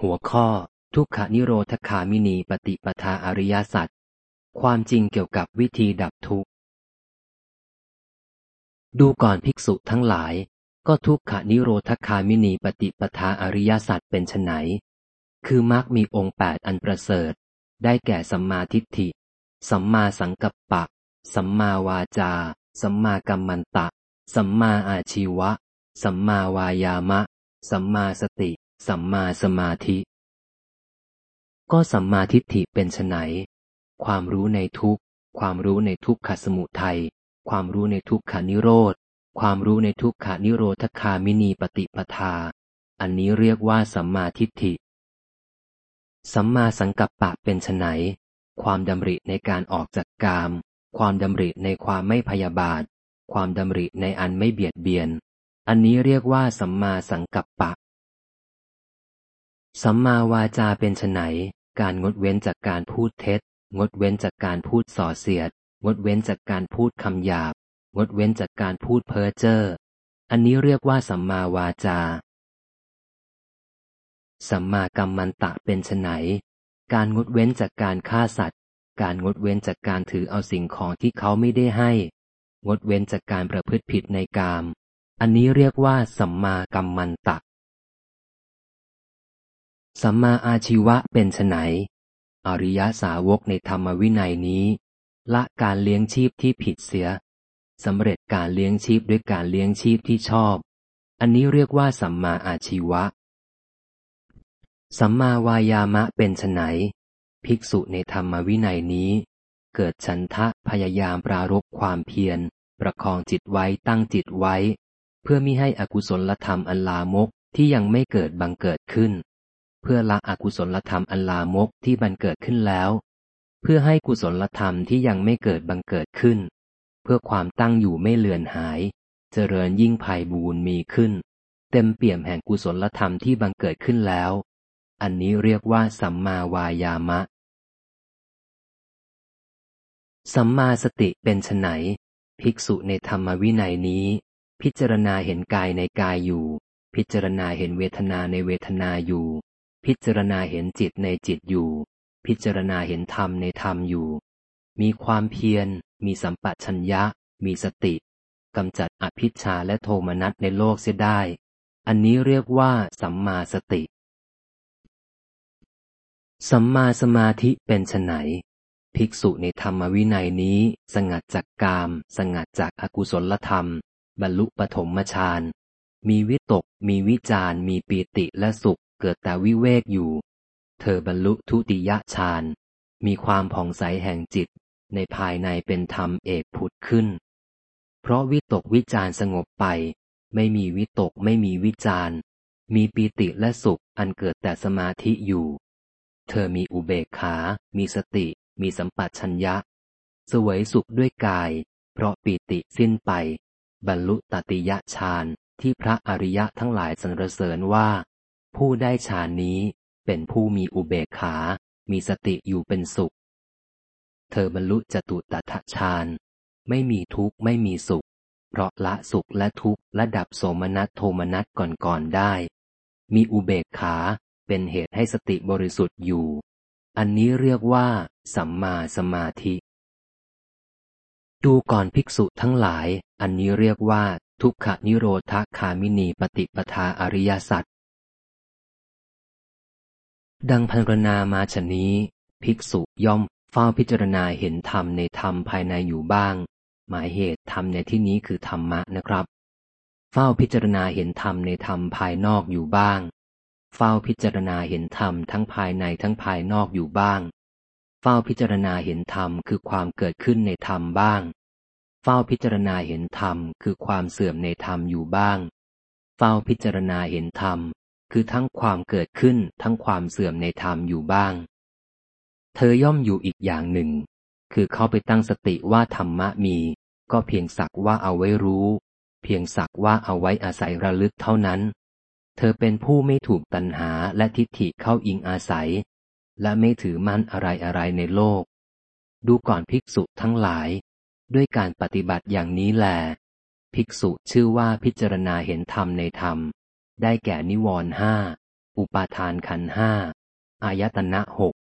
หัวข้อ ทุกขานิโรธคามินีปฏิปทาอริยสัจความจริงเกี่ยวกับวิธีดับทุกข์ ดูก่อนภิกษุทั้งหลาย ก็ทุกขานิโรธคามินีปฏิปทาอริยสัจเป็นไนคือมรรคมีองค์แปดอันประเสริฐ ได้แก่สัมมาทิฏฐิ สัมมาสังกัปปะ สัมมาวาจา สัมมากัมมันตะ สัมมาอาชีวะ สัมมาวายามะ สัมมาสติ สัมมาสมาธิ ก็สัมมาทิฏฐิเป็นไนความรู้ในทุกความรู้ในทุกขสมุทัย ความรู้ในทุกขานิโรธ ความรู้ในทุกขานิโรธคามินีปฏิปทา อันนี้เรียกว่าสัมมาทิฏฐิ สัมมาสังกัปปะเป็นไนความดำริในการออกจากกาม ความดำริในความไม่พยาบาท ความดำริในอันไม่เบียดเบียน อันนี้เรียกว่าสัมมาสังกัปปะ สัมมาวาจาเป็นไนการงดเว้นจากการพูดเท็จ งดเว้นจากการพูดส่อเสียด งดเว้นจากการพูดคำหยาบ งดเว้นจากการพูดเพ้อเจ้อ อันนี้เรียกว่าสัมมาวาจา สัมมากัมมันตะเป็นไนการงดเว้นจากการฆ่าสัตว์ การงดเว้นจากการถือเอาสิ่งของที่เขาไม่ได้ให้ งดเว้นจากการประพฤติผิดในกาม อันนี้เรียกว่าสัมมากัมมันตะ สัมมาอาชีวะเป็นไนอริยสาวกในธรรมวินัยนี้ ละการเลี้ยงชีพที่ผิดเสียสำเร็จการเลี้ยงชีพด้วยการเลี้ยงชีพที่ชอบ อันนี้เรียกว่าสัมมาอาชีวะ สัมมาวายามะเป็นไนภิกษุในธรรมวินัยนี้ เกิดฉันทะพยายามปรารบความเพียร ประคองจิตไว้ตั้งจิตไว้ เพื่อมิให้อกุศลธรรมอันลามกที่ยังไม่เกิดบังเกิดขึ้น เพื่อละอกุศลธรรมอันลามกที่บังเกิดขึ้นแล้ว เพื่อให้กุศลธรรมที่ยังไม่เกิดบังเกิดขึ้น เพื่อความตั้งอยู่ไม่เลือนหาย เจริญยิ่งภัยบูนมีขึ้น เต็มเปี่ยมแห่งกุศลธรรมที่บังเกิดขึ้นแล้ว อันนี้เรียกว่าสัมมาวายามะ สัมมาสติเป็นไนภิกษุในธรรมวินัยนี้ พิจารณาเห็นกายในกายอยู่ พิจารณาเห็นเวทนาในเวทนาอยู่ พิจารณาเห็นจิตในจิตอยู่ พิจารณาเห็นธรรมในธรรมอยู่ มีความเพียร มีสัมปชัญญะ มีสติกำจัดอภิชาและโทมนัสในโลกเสียได้ อันนี้เรียกว่าสัมมาสติ สัมมาสมาธิเป็นไนภิกษุในธรรมวินัยนี้ สงัดจากกาม สงัดจากอากุศลธรรม บรรลุปฐมฌาน มีวิตก มีวิจารมีปีติและสุข เกิดแต่วิเวกอยู่ เธอบรรลุทุติยฌาน มีความผ่องใสแห่งจิต ในภายในเป็นธรรมเอกผุดขึ้น เพราะวิตกวิจารสงบไป ไม่มีวิตกไม่มีวิจารมีปีติและสุขอันเกิดแต่สมาธิอยู่ เธอมีอุเบกขา มีสติ มีสัมปัชัญญะ สวยสุขด้วยกาย เพราะปีติสิ้นไป บรรลุตติยฌานที่พระอริยะทั้งหลายสรรเสริญว่า ผู้ได้ฌานนี้เป็นผู้มีอุเบกขา มีสติอยู่เป็นสุข เธอบรรลุจตุตถฌานไม่มีทุกข์ไม่มีสุข เพราะละสุขและทุกข์และดับโสมนัสโทมนัสก่อนๆได้ มีอุเบกขาเป็นเหตุให้สติบริสุทธิ์อยู่ อันนี้เรียกว่า สัมมาสมาธิ ดูก่อนภิกษุทั้งหลาย อันนี้เรียกว่า ทุกขนิโรธคามินีปฏิปทาอริยสัจ ดังพันรนามาชนี้ ภิกษุย่อมเฝ้าพิจารณาเห็นธรรมในธรรมภายในอยู่บ้าง หมายเหตุธรรมในที่นี้คือธรรมะนะครับ เฝ้าพิจารณาเห็นธรรมในธรรมภายนอกอยู่บ้าง เฝ้าพิจารณาเห็นธรรมทั้งภายในทั้งภายนอกอยู่บ้าง เฝ้าพิจารณาเห็นธรรมคือความเกิดขึ้นในธรรมบ้าง เฝ้าพิจารณาเห็นธรรมคือความเสื่อมในธรรมอยู่บ้าง เฝ้าพิจารณาเห็นธรรม คือทั้งความเกิดขึ้นทั้งความเสื่อมในธรรมอยู่บ้าง เธอย่อมอยู่อีกอย่างหนึ่ง คือเข้าไปตั้งสติว่าธรรมะมี ก็เพียงสักว่าเอาไว้รู้ เพียงสักว่าเอาไว้อาศัยระลึกเท่านั้น เธอเป็นผู้ไม่ถูกตัณหาและทิฏฐิเข้าอิงอาศัย และไม่ถือมั่นอะไรอะไรในโลก ดูก่อนภิกษุทั้งหลาย ด้วยการปฏิบัติอย่างนี้แหลภิกษุชื่อว่าพิจารณาเห็นธรรมในธรรม ได้แก่นิวรณ์ห้าอุอุปาทานขันห้า อายตนะหก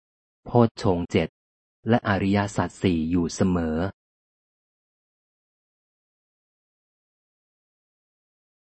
โพชฌงเจ็ด และอริยสัจสี่อยู่เสมอ